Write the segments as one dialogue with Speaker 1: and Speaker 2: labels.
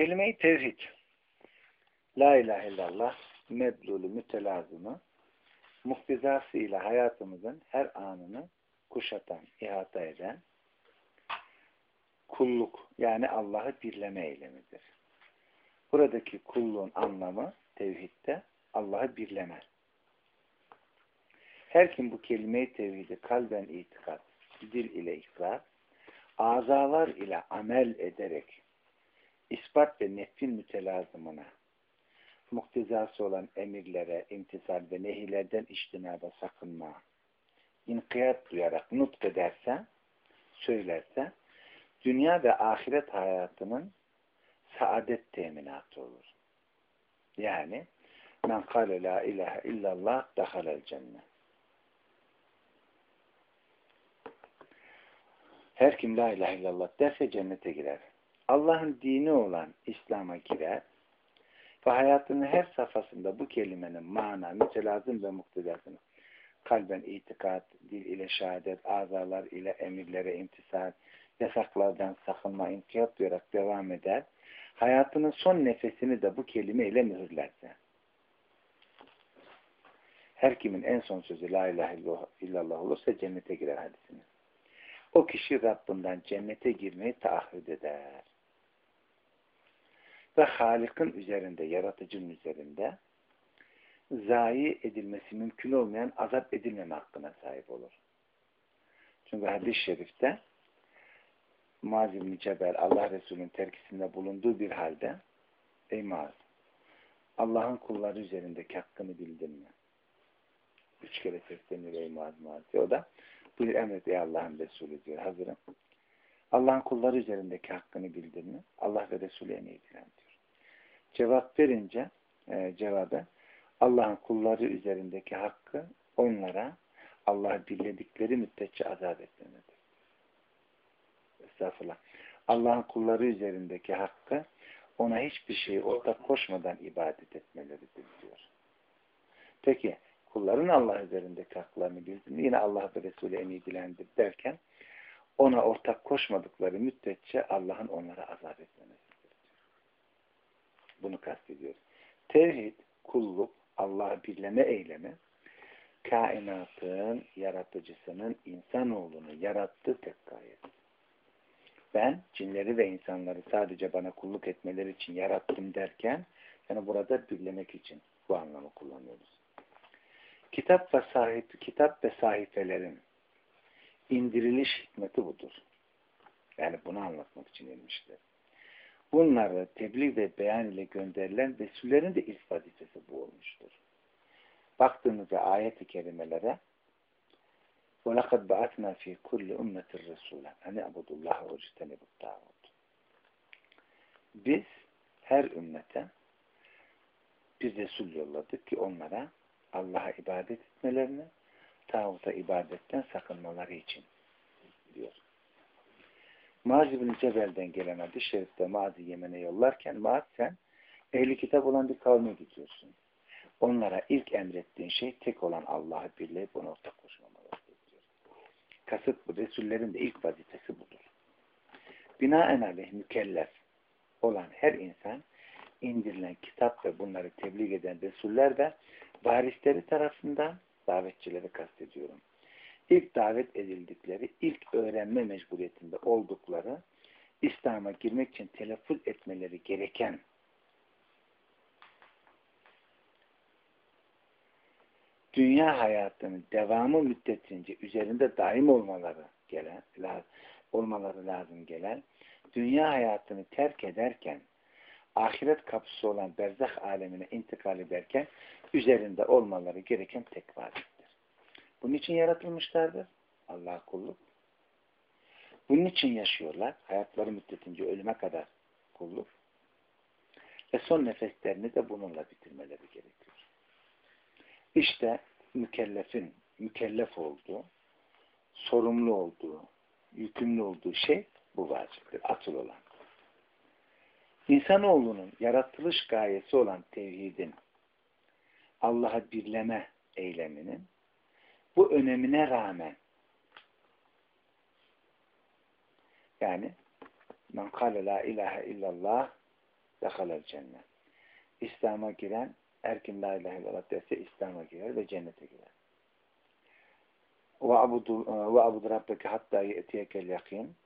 Speaker 1: Kelime-i tevhid. La ilahe illallah medlulü mütelazımı muhtizasıyla hayatımızın her anını kuşatan, ihata eden kulluk yani Allah'ı birleme eylemidir. Buradaki kulluğun anlamı tevhidde Allah'ı birleme. Her kim bu kelime-i tevhidi kalben itikat, dil ile ikrar, azalar ile amel ederek ispat ve nefin mütelazımına muktezası olan emirlere, imtisal ve nehilerden iştinaba sakınma, inkiyat duyarak nutk ederse, söylerse, dünya ve ahiret hayatının saadet teminatı olur. Yani, men kâle la ilahe illallah dahalel cennet. Her kim la ilahe illallah derse cennete girer. Allah'ın dini olan İslam'a girer ve hayatının her safhasında bu kelimenin mana, mütelazım ve muktedasını kalben itikat, dil ile şehadet, azalar ile emirlere imtisal, yasaklardan sakınma, inkiyat duyarak devam eder. Hayatının son nefesini de bu kelime ile mühürlerse. Her kimin en son sözü la ilahe illallah olursa cennete girer hadisini. O kişi Rabbinden cennete girmeyi taahhüt eder ve Halik'in üzerinde, yaratıcının üzerinde zayi edilmesi mümkün olmayan azap edilmeme hakkına sahip olur. Çünkü hadis-i şerifte Muaz ibn Cebel Allah Resulü'nün terkisinde bulunduğu bir halde Ey Muaz Allah'ın kulları üzerindeki hakkını bildin mi? Üç kere sesleniyor Ey Muaz Muaz. O da buyur emret ey Allah'ın Resulü diyor. Hazırım. Allah'ın kulları üzerindeki hakkını bildin mi? Allah ve Resulü en iyi bilen diyor. Cevap verince e, cevabı Allah'ın kulları üzerindeki hakkı onlara Allah'ı billedikleri müddetçe azap etmemedir. Estağfurullah. Allah'ın kulları üzerindeki hakkı ona hiçbir şeyi ortak koşmadan ibadet etmeleridir diyor. Peki kulların Allah üzerindeki haklarını bildin yine Allah ve Resulü en iyi bilendir derken ona ortak koşmadıkları müddetçe Allah'ın onlara azap etmemesidir. Bunu kastediyoruz. Tevhid, kulluk, Allah'ı birleme eylemi kainatın yaratıcısının insanoğlunu yarattığı tek gayet. Ben cinleri ve insanları sadece bana kulluk etmeleri için yarattım derken yani burada birlemek için bu anlamı kullanıyoruz. Kitap ve sahip, kitap ve sahifelerin indiriliş hikmeti budur. Yani bunu anlatmak için inmiştir. Bunları tebliğ ve beyan ile gönderilen Resullerin de ilk vazifesi bu olmuştur. Baktığınızda ayet-i kerimelere وَلَقَدْ بَعَثْنَا ف۪ي كُلِّ اُمَّةٍ رَسُولًا اَنِ اَبُدُ اللّٰهَ وَجِتَنِبُ الطَّاغُوتِ Biz her ümmete bir Resul yolladık ki onlara Allah'a ibadet etmelerini, tağuta ibadetten sakınmaları için diyor. Maaz bin Cebel'den gelen hadis şerifte Maaz'ı Yemen'e yollarken Maaz sen ehli kitap olan bir kavme gidiyorsun. Onlara ilk emrettiğin şey tek olan Allah'ı birleyip ona ortak koşmamalarıdır diyor. Kasıt bu. Resullerin de ilk vazifesi budur. Binaenaleyh mükellef olan her insan indirilen kitap ve bunları tebliğ eden Resuller ve varisleri tarafından davetçileri kastediyorum ilk davet edildikleri, ilk öğrenme mecburiyetinde oldukları, İslam'a girmek için telaffuz etmeleri gereken dünya hayatının devamı müddetince üzerinde daim olmaları gelen, olmaları lazım gelen, dünya hayatını terk ederken, ahiret kapısı olan berzah alemine intikal ederken, üzerinde olmaları gereken tek varlık. Bunun için yaratılmışlardır. Allah kulluk. Bunun için yaşıyorlar. Hayatları müddetince ölüme kadar kulluk. Ve son nefeslerini de bununla bitirmeleri gerekiyor. İşte mükellefin mükellef olduğu, sorumlu olduğu, yükümlü olduğu şey bu vaciptir. Atıl olan. İnsanoğlunun yaratılış gayesi olan tevhidin Allah'a birleme eyleminin bu önemine rağmen yani men kâle la ilahe illallah dehalel cennet. İslam'a giren erkin la ilahe illallah derse İslam'a girer ve cennete girer. Ve abudu rabbeke hatta ye'tiyekel yakin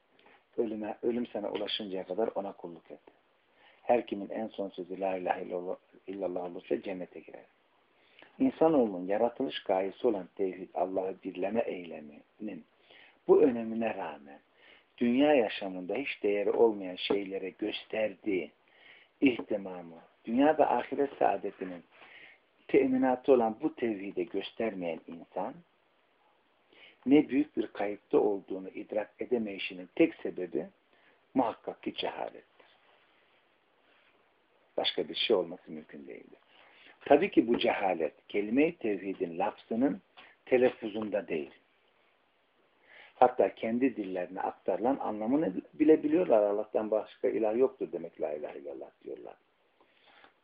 Speaker 1: ölüme, ölüm sana ulaşıncaya kadar ona kulluk et. Her kimin en son sözü la ilahe illallah olursa cennete girer. İnsanoğlunun yaratılış gayesi olan tevhid, Allah'ı birleme eyleminin bu önemine rağmen dünya yaşamında hiç değeri olmayan şeylere gösterdiği ihtimamı, dünya ve ahiret saadetinin teminatı olan bu tevhide göstermeyen insan, ne büyük bir kayıpta olduğunu idrak edemeyişinin tek sebebi muhakkak ki cehalettir. Başka bir şey olması mümkün değildir. Tabii ki bu cehalet kelime-i tevhidin lafzının telaffuzunda değil. Hatta kendi dillerine aktarılan anlamını bile biliyorlar. Allah'tan başka ilah yoktur demek la ilahe illallah diyorlar.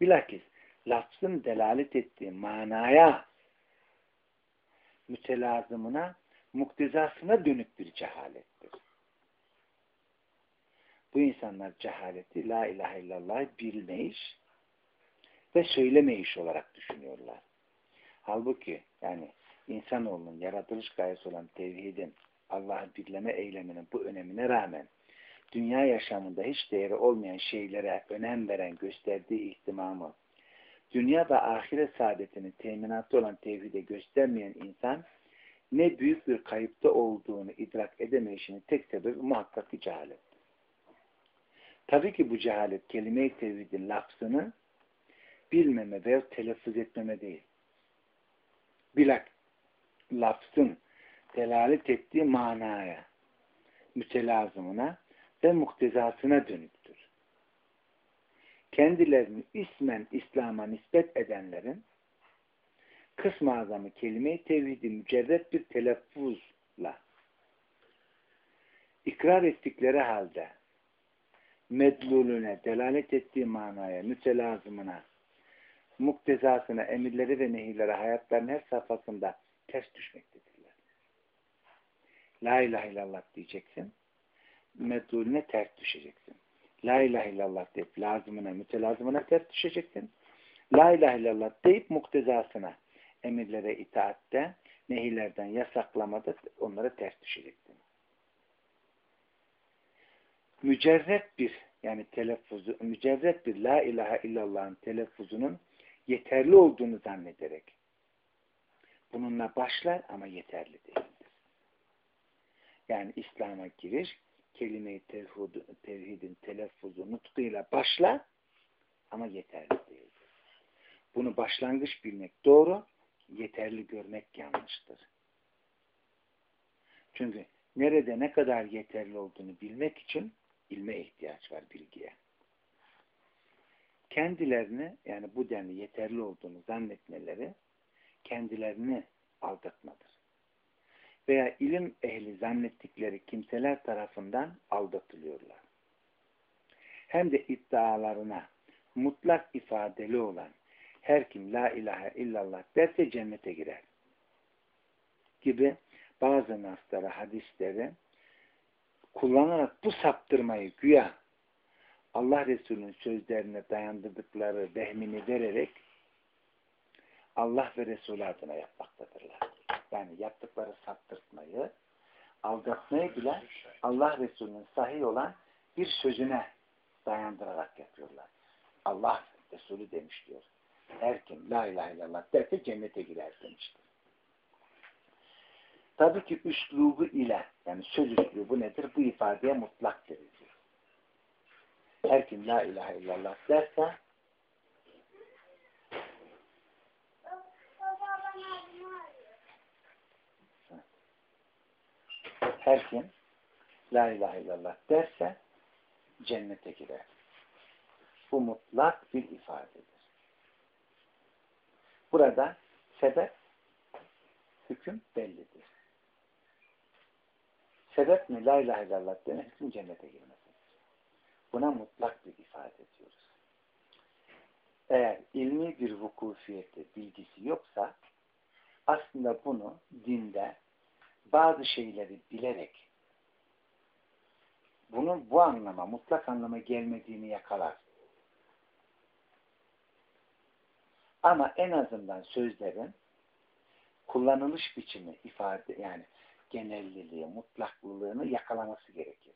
Speaker 1: Bilakis lafzın delalet ettiği manaya mütelazımına muktezasına dönük bir cehalettir. Bu insanlar cehaleti la ilahe illallah bilmeyiş ve söylemeyiş olarak düşünüyorlar. Halbuki yani insanoğlunun yaratılış gayesi olan tevhidin Allah'ı birleme eyleminin bu önemine rağmen dünya yaşamında hiç değeri olmayan şeylere önem veren gösterdiği ihtimamı dünya ve ahiret saadetinin teminatı olan tevhide göstermeyen insan ne büyük bir kayıpta olduğunu idrak edemeyişinin tek sebebi muhakkak bir cehalet. Tabii ki bu cehalet kelime-i tevhidin lafzını bilmeme veya telaffuz etmeme değil. Bilak lafzın delalet ettiği manaya, mütelazımına ve muktezasına dönüktür. Kendilerini ismen İslam'a nispet edenlerin kısmı azamı kelime-i tevhidi mücerret bir telaffuzla ikrar ettikleri halde medlulüne, delalet ettiği manaya, mütelazımına, muktezasına, emirleri ve nehirlere hayatların her safhasında ters düşmektedirler. La ilahe illallah diyeceksin. Medlulüne ters düşeceksin. La ilahe illallah deyip lazımına, mütelazımına ters düşeceksin. La ilahe illallah deyip muktezasına, emirlere itaatte, nehirlerden yasaklamada onlara ters düşeceksin. Mücerret bir yani telaffuzu, mücerret bir la ilahe illallah'ın telaffuzunun yeterli olduğunu zannederek bununla başlar ama yeterli değildir. Yani İslam'a giriş kelime-i tevhidin telaffuzu nutkuyla başlar ama yeterli değildir. Bunu başlangıç bilmek doğru yeterli görmek yanlıştır. Çünkü nerede ne kadar yeterli olduğunu bilmek için ilme ihtiyaç var bilgiye. Kendilerini yani bu denli yeterli olduğunu zannetmeleri kendilerini aldatmadır. Veya ilim ehli zannettikleri kimseler tarafından aldatılıyorlar. Hem de iddialarına mutlak ifadeli olan her kim la ilahe illallah derse cennete girer. Gibi bazı nasları, hadisleri kullanarak bu saptırmayı güya Allah Resulü'nün sözlerine dayandırdıkları vehmini vererek Allah ve Resulü adına yapmaktadırlar. Yani yaptıkları saptırtmayı, aldatmayı bile Allah Resulü'nün sahih olan bir sözüne dayandırarak yapıyorlar. Allah Resulü demiş diyor. Her kim la ilahe illallah derse cennete girer demiştir. Tabii ki üslubu ile yani söz üslubu nedir? Bu ifadeye mutlak verilir. Her kim la ilahe illallah derse her kim la ilahe illallah derse cennete girer. Bu mutlak bir ifadedir. Burada sebep, hüküm bellidir. Sebep mi? La ilahe illallah demek hüküm cennete girmesidir. Buna mutlak bir ifade ediyoruz. Eğer ilmi bir vukufiyette bilgisi yoksa aslında bunu dinde bazı şeyleri bilerek bunun bu anlama, mutlak anlama gelmediğini yakalar. Ama en azından sözlerin kullanılış biçimi ifade yani genelliliği, mutlaklılığını yakalaması gerekir.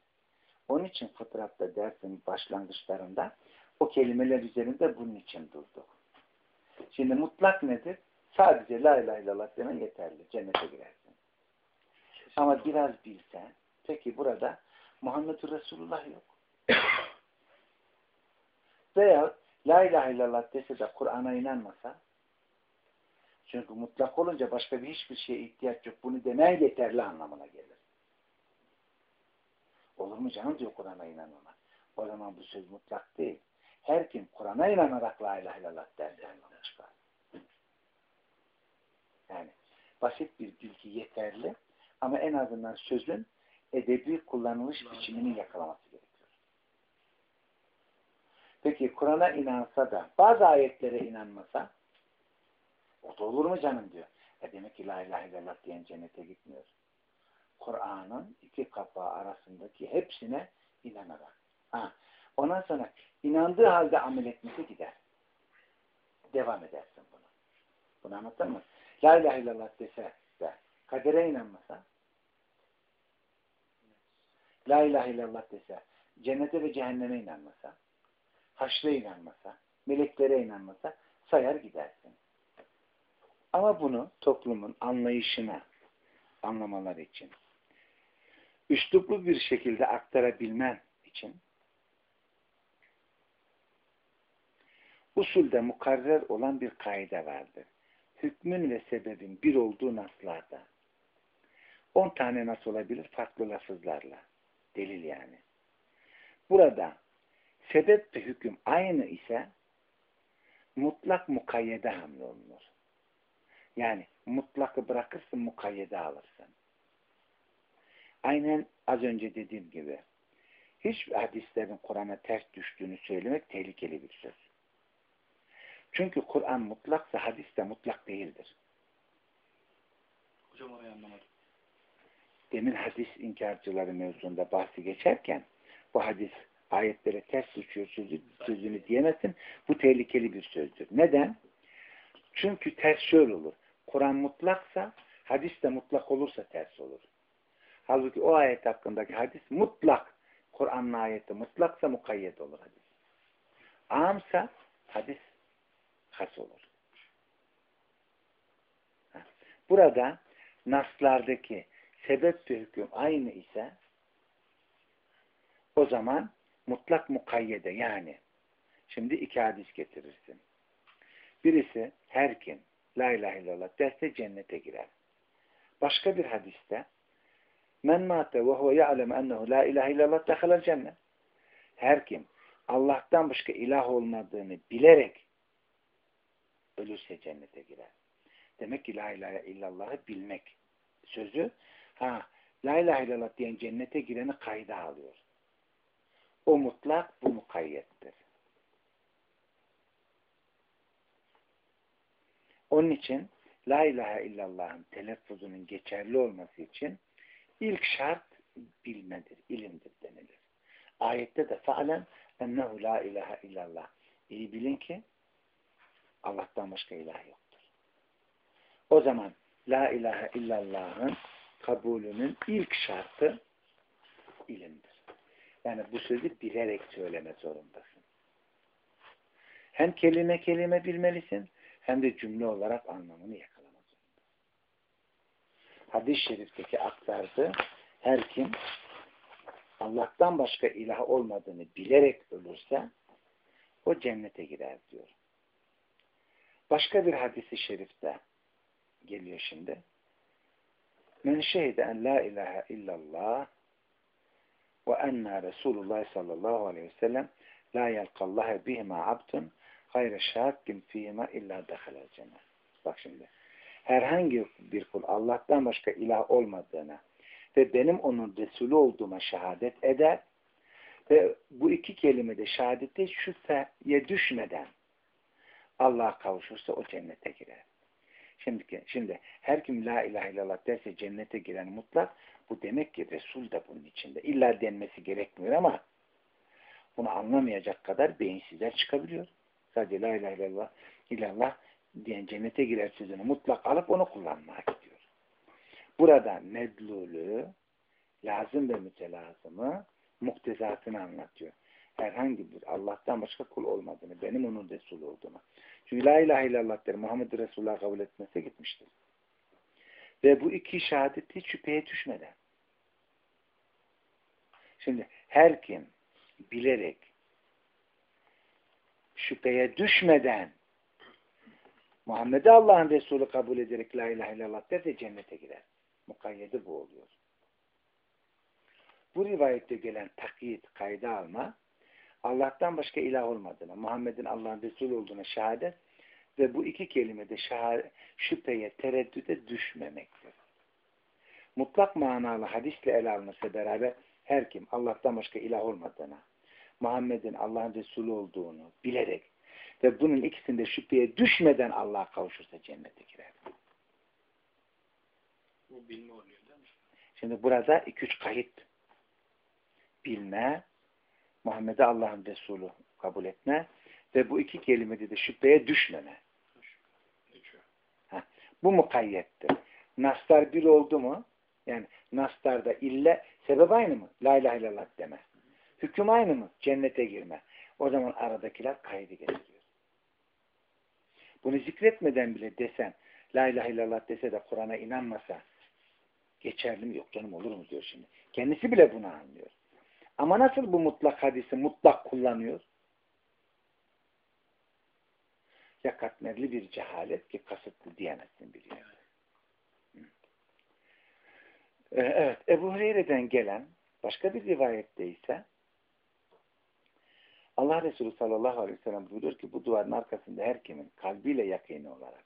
Speaker 1: Onun için fıtratta dersin başlangıçlarında o kelimeler üzerinde bunun için durduk. Şimdi mutlak nedir? Sadece la ilahe illallah demen yeterli. Cennete girersin. Ama biraz bilsen, peki burada Muhammed Resulullah yok. Veya la ilahe illallah dese de Kur'an'a inanmasa, çünkü mutlak olunca başka bir hiçbir şeye ihtiyaç yok. Bunu demen yeterli anlamına gelir. Olur mu canım diyor Kur'an'a inanmamak. O zaman bu söz mutlak değil. Her kim Kur'an'a inanarak la ilahe illallah derse anlamı çıkar. Yani basit bir bilgi yeterli ama en azından sözün edebi kullanılış biçimini yakalaması gerekiyor. Peki Kur'an'a inansa da bazı ayetlere inanmasa o da olur mu canım diyor. E demek ki la ilahe illallah diyen cennete gitmiyor. Kur'an'ın iki kapağı arasındaki hepsine inanarak. Ha. Ondan sonra inandığı halde amel etmesi gider. Devam edersin bunu. Bunu anlattın mı? La ilahe illallah dese de kadere inanmasa La ilahe illallah dese cennete ve cehenneme inanmasa haşre inanmasa meleklere inanmasa sayar gidersin. Ama bunu toplumun anlayışına anlamaları için üsluplu bir şekilde aktarabilmen için usulde mukarrer olan bir kaide vardır. Hükmün ve sebebin bir olduğu naslarda. On tane nas olabilir farklı lafızlarla. Delil yani. Burada sebep ve hüküm aynı ise mutlak mukayyede hamle olunur. Yani mutlakı bırakırsın mukayyede alırsın. Aynen az önce dediğim gibi hiç hadislerin Kur'an'a ters düştüğünü söylemek tehlikeli bir söz. Çünkü Kur'an mutlaksa hadis de mutlak değildir.
Speaker 2: Hocam orayı anlamadım.
Speaker 1: Demin hadis inkarcıları mevzunda bahsi geçerken bu hadis ayetlere ters düşüyor sözü, sözünü diyemezsin. Bu tehlikeli bir sözdür. Neden? Çünkü ters şöyle olur. Kur'an mutlaksa hadis de mutlak olursa ters olur. Halbuki o ayet hakkındaki hadis mutlak. Kur'an'ın ayeti mutlaksa mukayyet olur hadis. Amsa hadis has olur. Burada naslardaki sebep ve hüküm aynı ise o zaman mutlak mukayyede yani şimdi iki hadis getirirsin. Birisi her kim la ilahe illallah derse cennete girer. Başka bir hadiste men mate ve huve ya'lem ennehu la ilahe illallah dehalel cennet. Her kim Allah'tan başka ilah olmadığını bilerek ölürse cennete girer. Demek ki la ilahe illallah'ı bilmek sözü ha la ilahe illallah diyen cennete gireni kayda alıyor. O mutlak bu mukayyettir. Onun için la ilahe illallah'ın telaffuzunun geçerli olması için ilk şart bilmedir, ilimdir denilir. Ayette de faalen ennehu la ilahe illallah. İyi bilin ki Allah'tan başka ilah yoktur. O zaman la ilahe illallah'ın kabulünün ilk şartı ilimdir. Yani bu sözü bilerek söyleme zorundasın. Hem kelime kelime bilmelisin hem de cümle olarak anlamını yakalama zorundasın. Hadis-i şerifteki aktardı her kim Allah'tan başka ilah olmadığını bilerek ölürse o cennete girer diyor. Başka bir hadisi şerifte geliyor şimdi. Men şehide la ilahe illallah ve enna Resulullah sallallahu aleyhi ve sellem la yelkallaha bihima abdun gayre şakkin fihima illa dehalel cennet. Bak şimdi. Herhangi bir kul Allah'tan başka ilah olmadığına ve benim onun Resulü olduğuma şehadet eder ve bu iki kelimede şehadette şüpheye düşmeden Allah'a kavuşursa o cennete girer. Şimdi, şimdi her kim la ilahe illallah derse cennete giren mutlak bu demek ki Resul de bunun içinde. İlla denmesi gerekmiyor ama bunu anlamayacak kadar beyinsizler çıkabiliyor. Sadece la ilahe illallah, illallah diyen cennete girer sözünü mutlak alıp onu kullanmaya gidiyor. Burada medlulü, lazım ve mütelazımı, muktezatını anlatıyor. Herhangi bir Allah'tan başka kul olmadığını, benim onun Resulü olduğunu. Çünkü la ilahe illallah der, Muhammed Resulullah kabul etmese gitmiştir. Ve bu iki şehadeti hiç şüpheye düşmeden. Şimdi her kim bilerek şüpheye düşmeden Muhammed'i Allah'ın Resulü kabul ederek la ilahe illallah der de cennete girer. Mukayyede bu oluyor. Bu rivayette gelen takyit, kayda alma Allah'tan başka ilah olmadığına, Muhammed'in Allah'ın Resulü olduğuna şehadet ve bu iki kelimede şüpheye, tereddüde düşmemektir. Mutlak manalı hadisle ele alması beraber her kim Allah'tan başka ilah olmadığına, Muhammed'in Allah'ın Resulü olduğunu bilerek ve bunun ikisinde şüpheye düşmeden Allah'a kavuşursa cennete girer.
Speaker 2: Bu bilme oluyor değil mi?
Speaker 1: Şimdi burada iki üç kayıt. Bilme, Muhammed'i Allah'ın Resulü kabul etme ve bu iki kelimede de şüpheye düşmeme. Ha, bu mukayyettir. Naslar bir oldu mu? Yani naslarda ille sebep aynı mı? La ilahe illallah deme. Hüküm aynı mı? Cennete girme. O zaman aradakiler kaydı getiriyor. Bunu zikretmeden bile desen, La ilahe illallah dese de Kur'an'a inanmasa geçerli mi? Yok canım olur mu diyor şimdi. Kendisi bile bunu anlıyor. Ama nasıl bu mutlak hadisi mutlak kullanıyor? Ya katmerli bir cehalet ki kasıtlı diyemezsin biliyor. Ee, evet, Ebu Hureyre'den gelen başka bir rivayette ise Allah Resulü sallallahu aleyhi ve sellem buyuruyor ki bu duvarın arkasında her kimin kalbiyle yakini olarak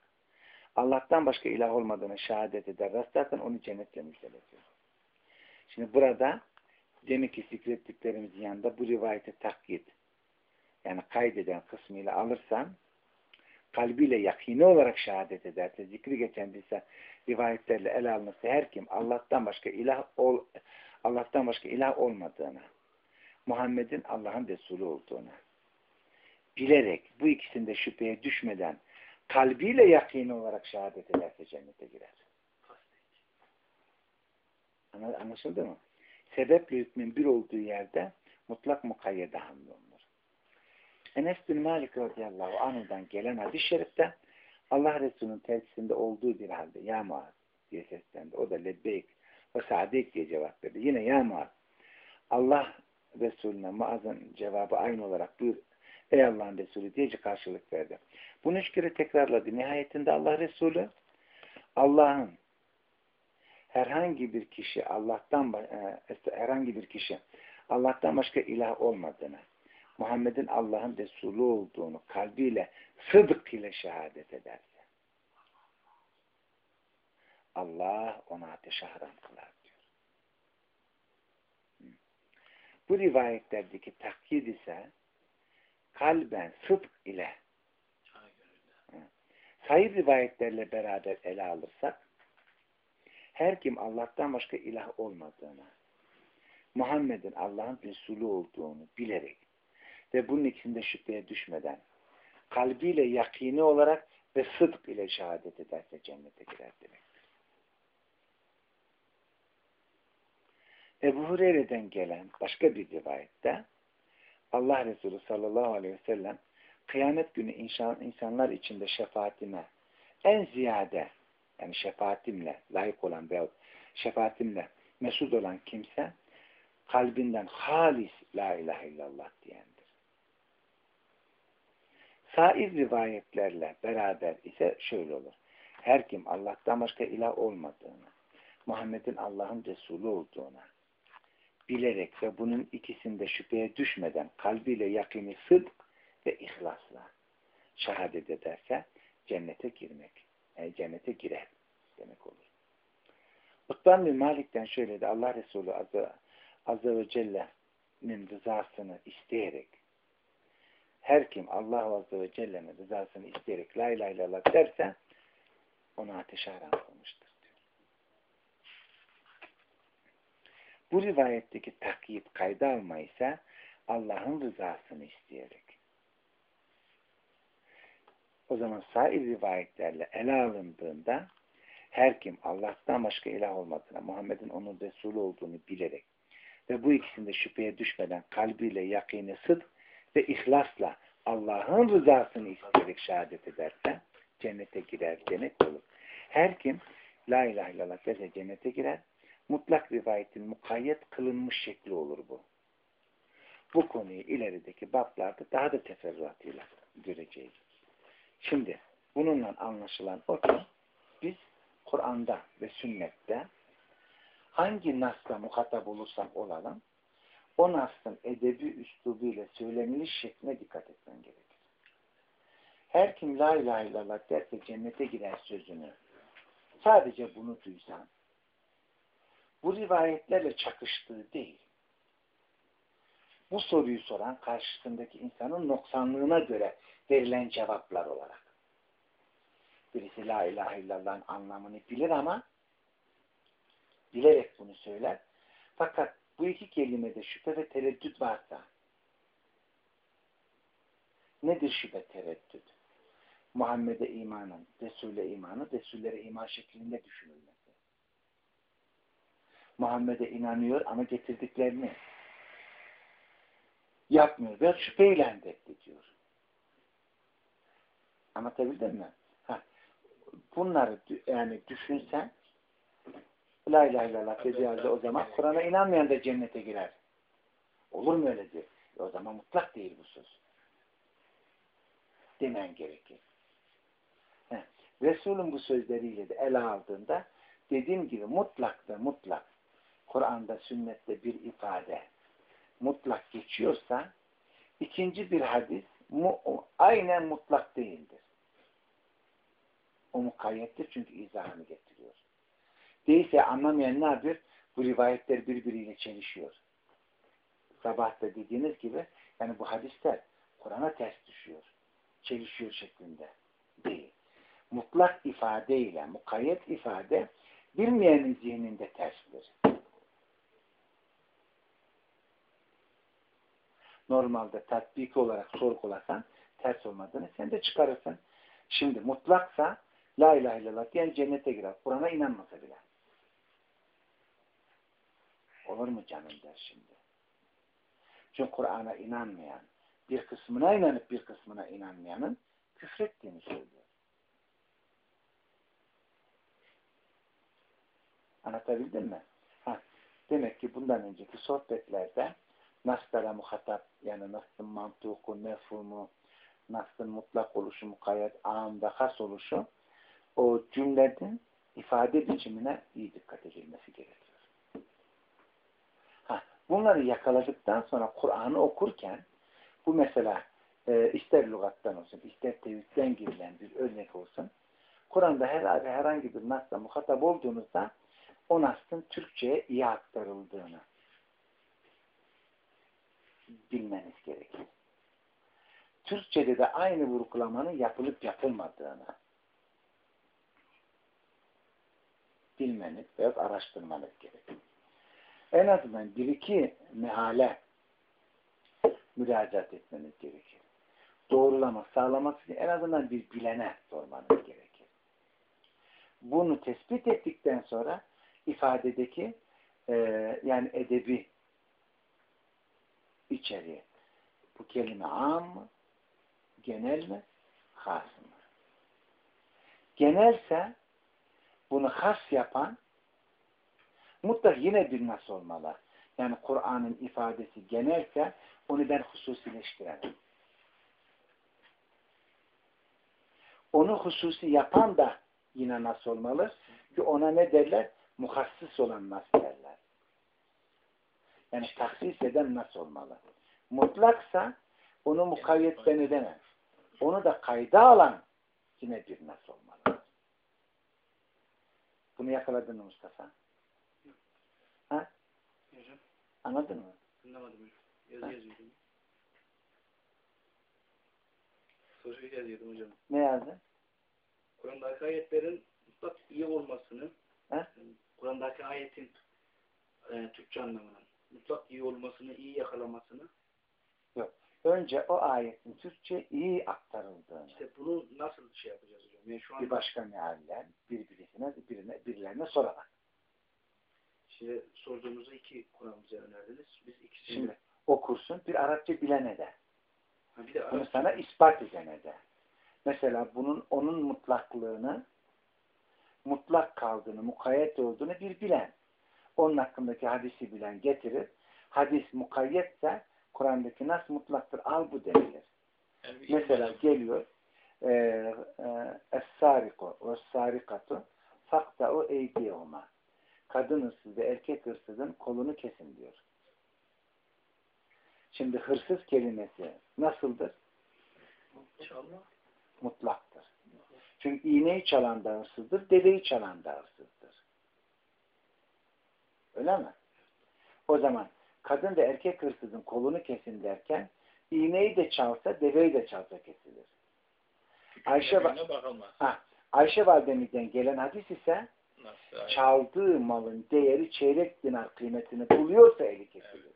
Speaker 1: Allah'tan başka ilah olmadığını şehadet eder. Rastlarsan onu cennetle müjdeletiyor. Şimdi burada demek ki zikrettiklerimizin yanında bu rivayete takyit yani kaydeden kısmıyla alırsan kalbiyle yakini olarak şehadet ederse, zikri geçen bilse rivayetlerle ele alınırsa her kim Allah'tan başka ilah ol, Allah'tan başka ilah olmadığına, Muhammed'in Allah'ın Resulü olduğuna bilerek bu ikisinde şüpheye düşmeden kalbiyle yakini olarak şehadet ederse cennete girer. Anlaşıldı mı? Sebeple hükmün bir olduğu yerde mutlak mukayyede hamlolunur. Enes bin Malik radıyallahu anhudan gelen hadis-i şerifte Allah Resulü'nün tersinde olduğu bir halde ya Muaz diye seslendi. O da lebbeyk ve sadik diye cevap verdi. Yine ya Muaz Allah Resulüne Muaz'ın cevabı aynı olarak buyur ey Allah'ın Resulü diye karşılık verdi. Bunu üç kere tekrarladı. Nihayetinde Allah Resulü Allah'ın herhangi bir kişi Allah'tan e, herhangi bir kişi Allah'tan başka ilah olmadığını Muhammed'in Allah'ın Resulü olduğunu kalbiyle sıdık ile şehadet ederse Allah ona ateşe haram kılar diyor. Bu rivayetlerdeki takyid ise kalben sıdk ile sayı rivayetlerle beraber ele alırsak her kim Allah'tan başka ilah olmadığını Muhammed'in Allah'ın Resulü olduğunu bilerek ve bunun içinde şüpheye düşmeden kalbiyle yakini olarak ve sıdk ile şehadet ederse cennete girer demektir. Ebu Hureyre'den gelen başka bir rivayette Allah Resulü sallallahu aleyhi ve sellem kıyamet günü insan, insanlar içinde şefaatime en ziyade yani şefaatimle layık olan veyahut şefaatimle mesut olan kimse kalbinden halis la ilahe illallah diyendir. Sair rivayetlerle beraber ise şöyle olur. Her kim Allah'tan başka ilah olmadığını, Muhammed'in Allah'ın Resulü olduğuna bilerek ve bunun ikisinde şüpheye düşmeden kalbiyle yakini sıdk ve ihlasla şehadet ederse cennete girmek, yani cennete girer demek olur. Utban bin Malik'ten şöyle de Allah Resulü Azze, Azze ve Celle'nin rızasını isteyerek her kim Allah Azze ve Celle'nin rızasını isteyerek la ilahe illallah derse ona ateşe haram kılmıştır diyor. Bu rivayetteki takyit kayda alma ise Allah'ın rızasını isteyerek. O zaman sair rivayetlerle ele alındığında her kim Allah'tan başka ilah olmadığına, Muhammed'in onun Resulü olduğunu bilerek ve bu ikisinde şüpheye düşmeden kalbiyle yakini sıdk ve ihlasla Allah'ın rızasını isteyerek şehadet ederse cennete girer demek olur. Her kim la ilahe illallah derse cennete girer. Mutlak rivayetin mukayyet kılınmış şekli olur bu. Bu konuyu ilerideki bablarda daha da teferruatıyla göreceğiz. Şimdi bununla anlaşılan o ki biz Kur'an'da ve sünnette hangi nasla muhatap olursak olalım o naslın edebi üslubuyla söyleniliş şekline dikkat etmen gerekir. Her kim la ilahe illallah derse cennete girer sözünü sadece bunu duysan bu rivayetlerle çakıştığı değil. Bu soruyu soran karşısındaki insanın noksanlığına göre verilen cevaplar olarak. Birisi la ilahe illallah'ın anlamını bilir ama bilerek bunu söyler. Fakat bu iki kelimede şüphe ve tereddüt varsa nedir şüphe tereddüt? Muhammed'e imanın, Resul'e imanı, Resul'lere iman şeklinde düşünülmesi. Muhammed'e inanıyor ama getirdiklerini yapmıyor. Ve şüpheyle reddediyor. Anlatabildim mi? Ha. Bunları yani düşünsen La ilahe illallah dediği halde o zaman Kur'an'a inanmayan da cennete girer. Olur mu öyle diyor? E o zaman mutlak değil bu söz. Demen gerekir. Resul'ün bu sözleriyle de ele aldığında dediğim gibi mutlak da mutlak Kur'an'da, sünnette bir ifade mutlak geçiyorsa ikinci bir hadis mu, aynen mutlak değildir. O mukayyettir çünkü izahını getiriyor. Değilse anlamayan ne? Bu rivayetler birbiriyle çelişiyor. Sabah da dediğiniz gibi yani bu hadisler Kur'an'a ters düşüyor. Çelişiyor şeklinde. Değil. Mutlak ifadeyle mukayyet ifade bilmeyenin zihninde tersdir. Normalde tatbik olarak sorgulasan ters olmadığını sen de çıkarırsın. Şimdi mutlaksa La ilahe illallah diyen cennete girer. Kur'an'a inanmasa bile. Olur mu canım der şimdi. Çünkü Kur'an'a inanmayan, bir kısmına inanıp bir kısmına inanmayanın küfrettiğini söylüyor. Anlatabildim mi? Ha, demek ki bundan önceki sohbetlerde naslara muhatap, yani nasın mantuku, mefhumu, nasın mutlak oluşu, mukayyet, am ve has oluşu o cümlenin ifade biçimine iyi dikkat edilmesi gerekiyor. Ha, bunları yakaladıktan sonra Kur'an'ı okurken bu mesela e, ister lügattan olsun, ister tevhidden girilen bir örnek olsun. Kur'an'da herhangi bir nasla muhatap olduğunuzda o nasın Türkçe'ye iyi aktarıldığını bilmeniz gerekir. Türkçe'de de aynı vurgulamanın yapılıp yapılmadığını bilmeniz veya araştırmanız gerekir. En azından bir iki mehale müracaat etmeniz gerekir. Doğrulama sağlamak için en azından bir bilene sormanız gerekir. Bunu tespit ettikten sonra ifadedeki e, yani edebi içeriği. Bu kelime am mı? Genel mi? Has mı? Genelse bunu has yapan mutlak yine bir nas olmalı. Yani Kur'an'ın ifadesi genelse onu ben hususileştirelim. Onu hususi yapan da yine nas olmalı. Ki ona ne derler? Muhassis olan nas derler. Yani tahsis eden nas olmalı. Mutlaksa onu mukayyet ben edemem. Onu da kayda alan yine bir nas olmalı. Bunu yakaladın mı Mustafa? Ha? Anladın mı?
Speaker 2: Anlamadım. Yazı yazıyordum. Soruyu yazıyordum hocam.
Speaker 1: Ne yazdın?
Speaker 2: Kur'an'daki ayetlerin mutlak iyi olmasını? Kur'an'daki ayetin e, Türkçe anlamının mutlak iyi olmasını, iyi yakalamasını
Speaker 1: önce o ayetin Türkçe iyi aktarıldığını,
Speaker 2: İşte bunu nasıl şey yapacağız hocam? Yani şu
Speaker 1: bir
Speaker 2: an
Speaker 1: başka mealler birbirine, birine, birilerine sorarak.
Speaker 2: size sorduğumuzda iki Kur'an bize önerdiniz. Biz ikisini
Speaker 1: Şimdi okursun, bir Arapça bilene de.
Speaker 2: ha, bir de
Speaker 1: Bunu
Speaker 2: Arap
Speaker 1: sana ispat edene de. Mesela bunun onun mutlaklığını, mutlak kaldığını, mukayyet olduğunu bir bilen. Onun hakkındaki hadisi bilen getirir. Hadis mukayyetse Kur'an'daki nas mutlaktır. Al bu denilir.
Speaker 3: Yani
Speaker 1: Mesela geliyor e, Es-sariko ve sarikatu fakta'u eydiyehuma. Kadın hırsız ve erkek hırsızın kolunu kesin diyor. Şimdi hırsız kelimesi nasıldır?
Speaker 3: çalma.
Speaker 1: Mutlaktır. Çünkü iğneyi çalan da hırsızdır, deveyi çalan da hırsızdır. Öyle mi? O zaman kadın ve erkek hırsızın kolunu kesin derken iğneyi de çalsa, deveyi de çalsa kesilir. Ayşe, ha, Ayşe validemizden gelen hadis ise
Speaker 3: Nasıl?
Speaker 1: Çaldığı malın değeri çeyrek dinar kıymetini buluyorsa eli kesilir.
Speaker 3: Evet.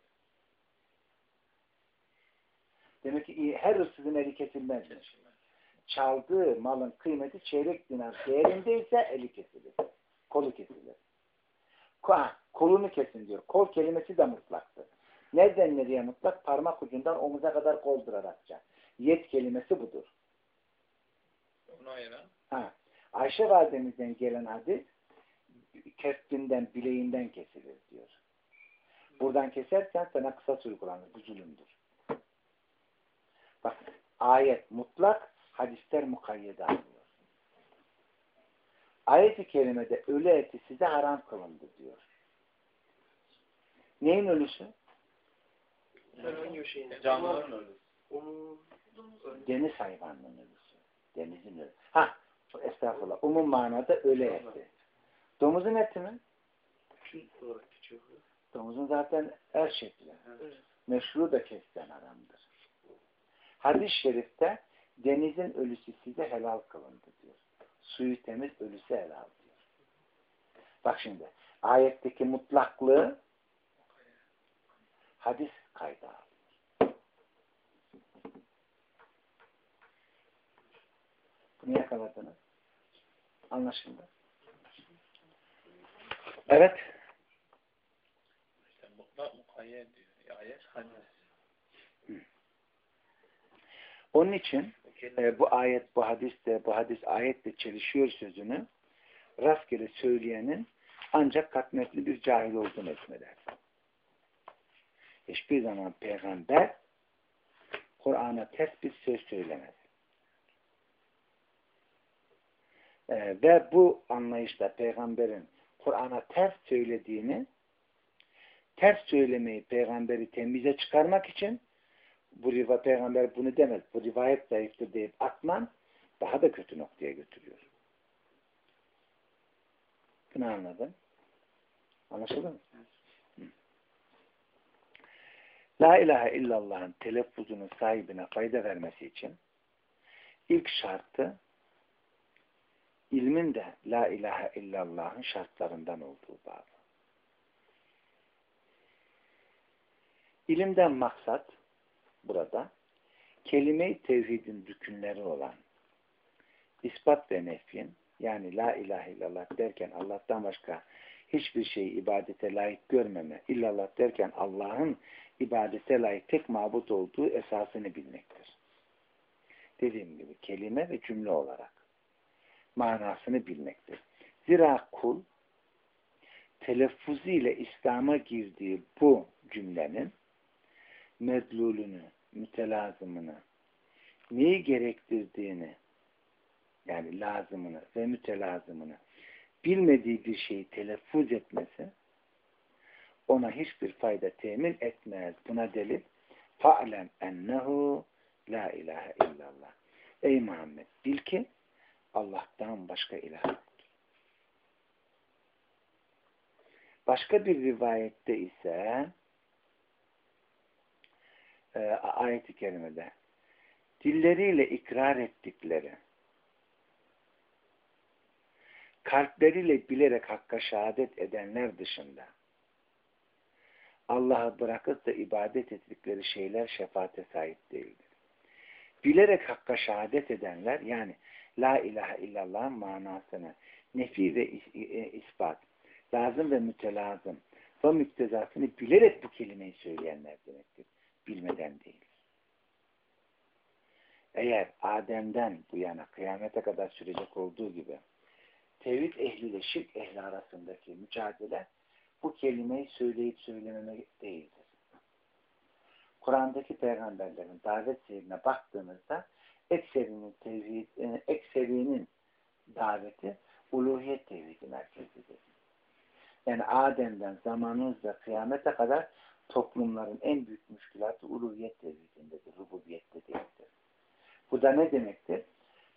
Speaker 1: Demek ki her hırsızın eli kesilmez.
Speaker 3: Kesilmez.
Speaker 1: çaldığı malın kıymeti çeyrek dinar değerindeyse eli kesilir. Kolu kesilir. Kolunu kesin diyor. Kol kelimesi de mutlaktır. Nereden nereye mutlak? Parmak ucundan omuza kadar koldur Arapça. Yet kelimesi budur. Ha. Ayşe validemizden gelen hadis kestinden, bileğinden kesilir diyor. Buradan kesersen sana kısas uygulanır. Bu zulümdür. Bak ayet mutlak, hadisler mukayyede alıyor. Ayet-i kerimede ölü eti size haram kılındı diyor. Neyin ölüsü?
Speaker 2: herhangi bir şeyin.
Speaker 3: Canlıların ölü.
Speaker 2: Onu
Speaker 1: Deniz hayvanının ölüsü. Denizin ölüsü. Ha, estağfurullah. Umum manada ölü eti. Domuzun eti mi?
Speaker 2: olarak.
Speaker 1: Domuzun zaten her şekli.
Speaker 2: Evet.
Speaker 1: Meşru da kesten haramdır. Hadis-i şerifte denizin ölüsü size helal kılındı diyor. Suyu temiz ölüsü helal diyor. Bak şimdi ayetteki mutlaklığı hadis kayda alıyor. Bunu yakaladınız. Anlaşıldı. Evet.
Speaker 3: İşte mutlak mukayyet diyor. Ayet hadis.
Speaker 1: Onun için e, bu ayet, bu hadiste, bu hadis ayetle çelişiyor sözünü rastgele söyleyenin ancak katmetli bir cahil olduğunu hükmeder. Hiçbir zaman peygamber Kur'an'a ters bir söz söylemez. E, ve bu anlayışla peygamberin Kur'an'a ters söylediğini ters söylemeyi peygamberi temize çıkarmak için bu riva peygamber bunu demez. Bu rivayet zayıftır deyip atman daha da kötü noktaya götürüyor. Bunu anladın? Anlaşıldı mı? Hı. La ilahe illallah'ın telaffuzunun sahibine fayda vermesi için ilk şartı ilmin de la ilahe illallah'ın şartlarından olduğu bağlı. İlimden maksat burada kelime-i tevhidin rükünleri olan ispat ve nefyin yani la ilahe illallah derken Allah'tan başka hiçbir şeyi ibadete layık görmeme, illallah derken Allah'ın ibadete layık tek mabut olduğu esasını bilmektir. Dediğim gibi kelime ve cümle olarak manasını bilmektir. Zira kul telaffuziyle İslam'a girdiği bu cümlenin medlulünü, mütelazımını, neyi gerektirdiğini yani lazımını ve mütelazımını bilmediği bir şeyi telaffuz etmesi ona hiçbir fayda temin etmez. Buna delil fa'lem ennehu la ilahe illallah. Ey Muhammed bil ki Allah'tan başka ilah yoktur. Başka bir rivayette ise e, ayet-i kerimede dilleriyle ikrar ettikleri kalpleriyle bilerek hakka şehadet edenler dışında Allah'ı bırakıp da ibadet ettikleri şeyler şefaate sahip değildir. Bilerek hakka şehadet edenler yani La ilahe illallah'ın manasını nefi ve ispat, lazım ve mütelazım ve müktezasını bilerek bu kelimeyi söyleyenler demektir. Bilmeden değil. Eğer Adem'den bu yana kıyamete kadar sürecek olduğu gibi tevhid ehliyle şirk ehli arasındaki mücadele bu kelimeyi söyleyip söylememek değildir. Kur'an'daki peygamberlerin davet seyrine baktığınızda ekserinin tevhid, e, ekserinin daveti uluhiyet tevhidi merkezidir. Yani Adem'den zamanımızda kıyamete kadar toplumların en büyük müşkülatı uluhiyet tevhidindedir, rububiyette değildir. Bu da ne demektir?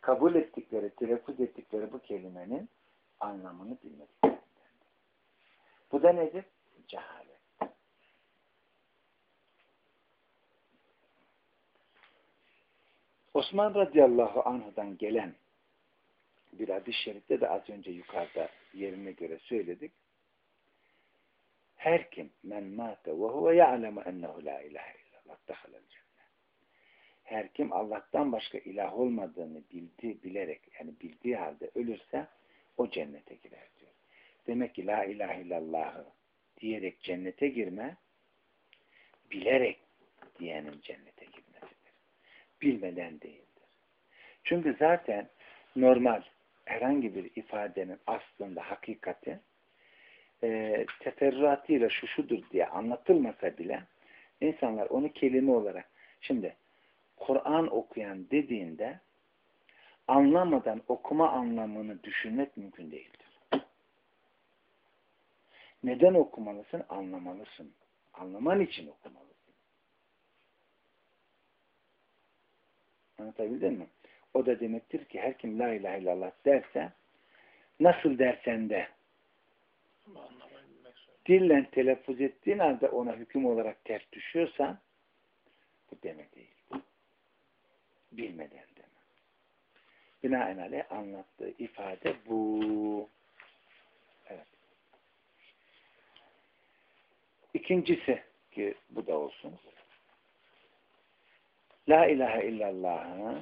Speaker 1: Kabul ettikleri, telaffuz ettikleri bu kelimenin anlamını bilmediklerindendir. Bu da nedir? Cehalet. Osman radıyallahu anh'dan gelen bir hadis-i şerifte de az önce yukarıda yerine göre söyledik. Her kim men mâte ve huve ya'lemu ennehu la ilahe illallah dehalel cennet. Her kim Allah'tan başka ilah olmadığını bildi, bilerek yani bildiği halde ölürse o cennete girer diyor. Demek ki la ilahe illallahı diyerek cennete girme bilerek diyenin cennete girmesidir. Bilmeden değildir. Çünkü zaten normal herhangi bir ifadenin aslında hakikati e, teferruatıyla şu şudur diye anlatılmasa bile insanlar onu kelime olarak şimdi Kur'an okuyan dediğinde anlamadan okuma anlamını düşünmek mümkün değildir. Neden okumalısın? Anlamalısın. Anlaman için okumalısın. Anlatabildim mi? O da demektir ki her kim la ilahe illallah derse nasıl dersen de dille telaffuz ettiğin halde ona hüküm olarak ters düşüyorsan bu deme değil. Bilmeden deme. Binaenaleyh anlattığı ifade bu. Evet. İkincisi ki bu da olsun. La ilahe illallah'ın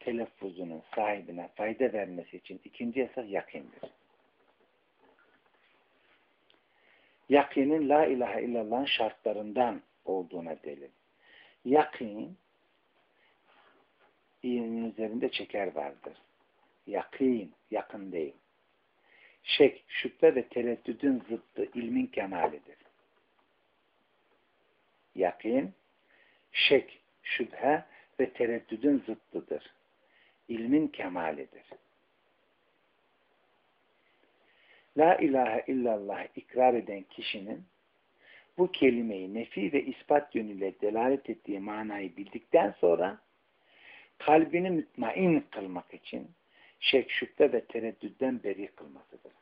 Speaker 1: telaffuzunun sahibine fayda vermesi için ikinci esas yakindir. Yakinin la ilahe illallah'ın şartlarından olduğuna delil. Yakin ilmin üzerinde çeker vardır. Yakin, yakın değil. Şek, şüphe ve tereddüdün zıttı ilmin kemalidir. Yakin, şek, şüphe ve tereddüdün zıttıdır. İlmin kemalidir. La ilahe illallah ikrar eden kişinin bu kelimeyi nefi ve ispat yönüyle delalet ettiği manayı bildikten sonra kalbini mutmain kılmak için şek, şüphe ve tereddütten beri kılmasıdır.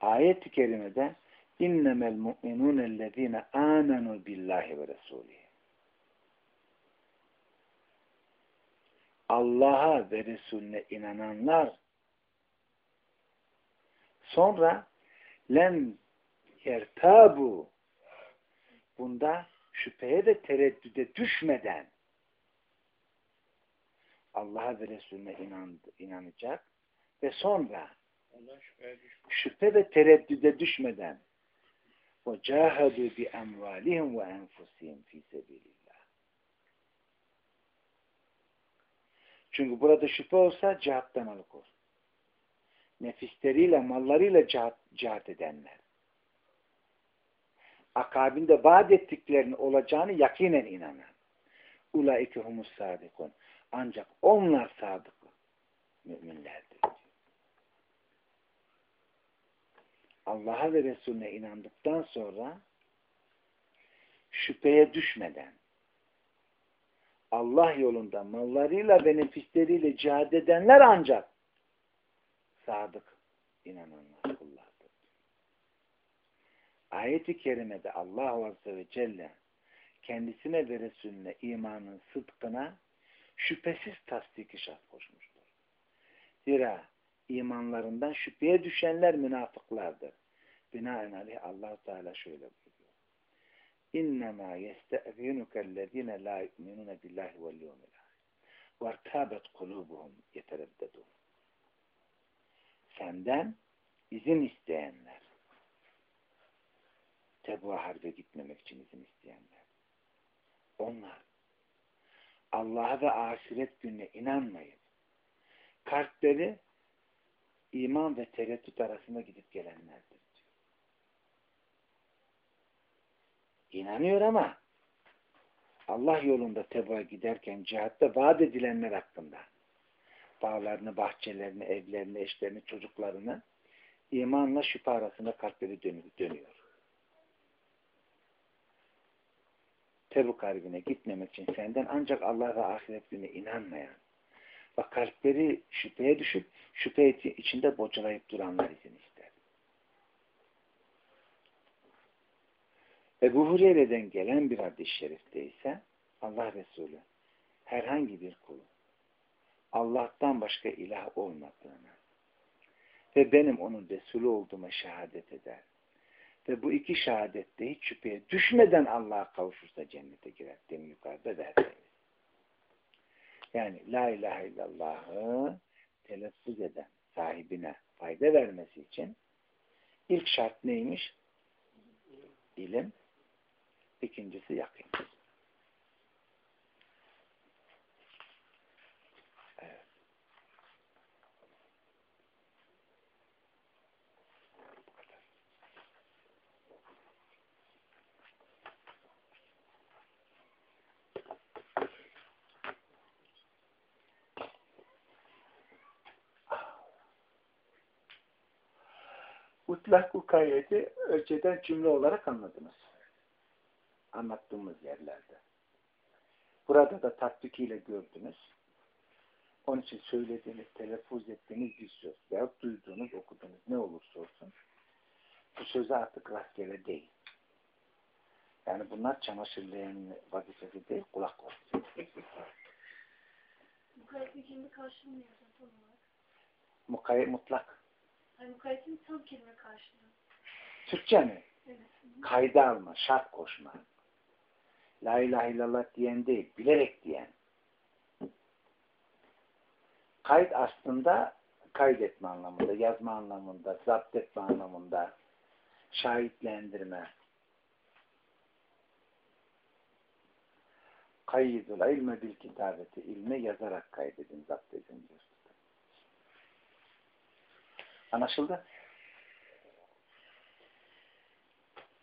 Speaker 1: Ayet-i kerimede innemel mu'minûnellezîne âmenû billahi ve resûlih. Allah'a ve Resulüne inananlar sonra lem yertabu bunda şüpheye ve tereddüde düşmeden Allah'a ve Resulüne inandı, inanacak ve sonra şüphe ve tereddüde düşmeden وَجَاهَدُوا بِأَمْوَالِهِمْ وَاَنْفُسِهِمْ فِي سَبِيلِ Çünkü burada şüphe olsa cihattan alıkor. Nefisleriyle, mallarıyla cihat, cihat edenler. Akabinde vaat ettiklerinin olacağını yakinen inanan. Ulaike humus sadikun. Ancak onlar sadık müminlerdir. Allah'a ve Resulüne inandıktan sonra şüpheye düşmeden Allah yolunda mallarıyla ve nefisleriyle cihad edenler ancak sadık inananlar kullardır. Ayet-i kerimede Allah Azze ve Celle kendisine ve Resulüne imanın sıdkına şüphesiz tasdiki şart koşmuştur. Zira imanlarından şüpheye düşenler münafıklardır. Binaenaleyh allah Teala şöyle buyuruyor. İnnemâ yeste'zinukellezîne lâ yu'minûne billahi vel yevmil وَارْتَابَتْ قُلُوبُهُمْ يَتَرَدَّدُونَ Senden izin isteyenler, Tebu'a harbe gitmemek için izin isteyenler, onlar Allah'a ve ahiret gününe inanmayıp, kalpleri iman ve tereddüt arasında gidip gelenlerdir. İnanıyor ama Allah yolunda Tebu'a giderken cihatta vaat edilenler hakkında bağlarını, bahçelerini, evlerini, eşlerini, çocuklarını imanla şüphe arasında kalpleri dönüyor. Tebuk harbine gitmemek için senden ancak Allah ve ahiret gününe inanmayan ve kalpleri şüpheye düşüp şüphe içinde bocalayıp duranlar izin ister. Ebu Hureyre'den gelen bir hadis-i şerifte ise Allah Resulü herhangi bir kulu Allah'tan başka ilah olmadığını ve benim onun Resulü olduğuma şehadet eder. Ve bu iki şehadette hiç şüpheye düşmeden Allah'a kavuşursa cennete girer. Demin yukarıda verdiğimiz. Yani La ilahe illallah'ı telaffuz eden sahibine fayda vermesi için ilk şart neymiş? İlim. İkincisi yakın. Evet. Mutlak ukayeti ölçeden cümle olarak anladınız. Anlattığımız yerlerde. Burada da tatbikiyle gördünüz. Onun için söylediğiniz, telaffuz ettiğiniz bir söz veya duyduğunuz, okuduğunuz ne olursa olsun bu söze artık rastgele değil. Yani bunlar çamaşırlayan vazifesi değil, kulak vazifesi.
Speaker 4: Karşılığı ne yazar tam olarak?
Speaker 1: Mukayet mutlak.
Speaker 4: Yani mukayetin tam kelime karşılığı.
Speaker 1: Türkçe mi?
Speaker 4: Evet.
Speaker 1: Kayda alma, şart koşma. La ilahe illallah diyen değil, bilerek diyen. Kayıt aslında kaydetme anlamında, yazma anlamında, zapt etme anlamında, şahitlendirme. Kayyidul ilme bil kitabeti. ilme yazarak kaydedin, zapt edin diyor. Anlaşıldı?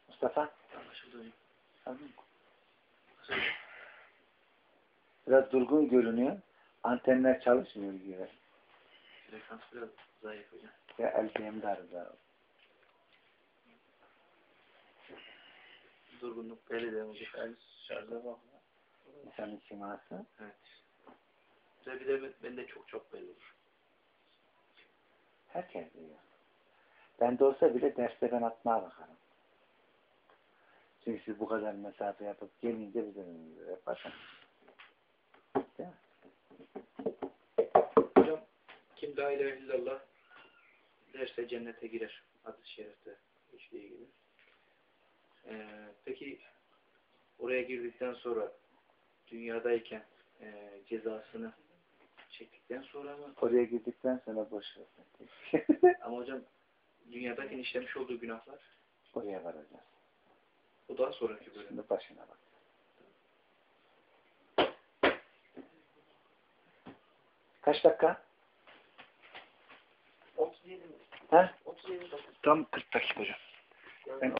Speaker 1: Mustafa?
Speaker 2: Anlaşıldı.
Speaker 1: Anladın mı? Biraz durgun görünüyor. Antenler çalışmıyor gibi.
Speaker 2: Frekans biraz zayıf hocam.
Speaker 1: Ya LPM darıza.
Speaker 2: Durgunluk belli hocam?
Speaker 3: Şarj, şarja bak.
Speaker 1: İnsanın siması.
Speaker 2: Evet. Ve bir de bende çok çok belli olur.
Speaker 1: Herkes diyor. Ben de olsa bile derste ben atmaya bakarım. Çünkü siz bu kadar mesafe yapıp gelince bize. Değil mi?
Speaker 2: Hocam kim la ilahe illallah derse cennete girer. Hadis-i şerifte geçtiği gibi. Ee, peki oraya girdikten sonra dünyadayken e, cezasını çektikten sonra mı?
Speaker 1: Oraya girdikten sonra boş ver.
Speaker 2: Ama hocam dünyadayken işlemiş olduğu günahlar
Speaker 1: Oraya varacağız.
Speaker 2: O daha sonraki bölüm.
Speaker 1: Şimdi başına bak. Kaç dakika?
Speaker 2: 37
Speaker 1: Ha?
Speaker 2: 37 dakika.
Speaker 1: Tam 40 dakika hocam.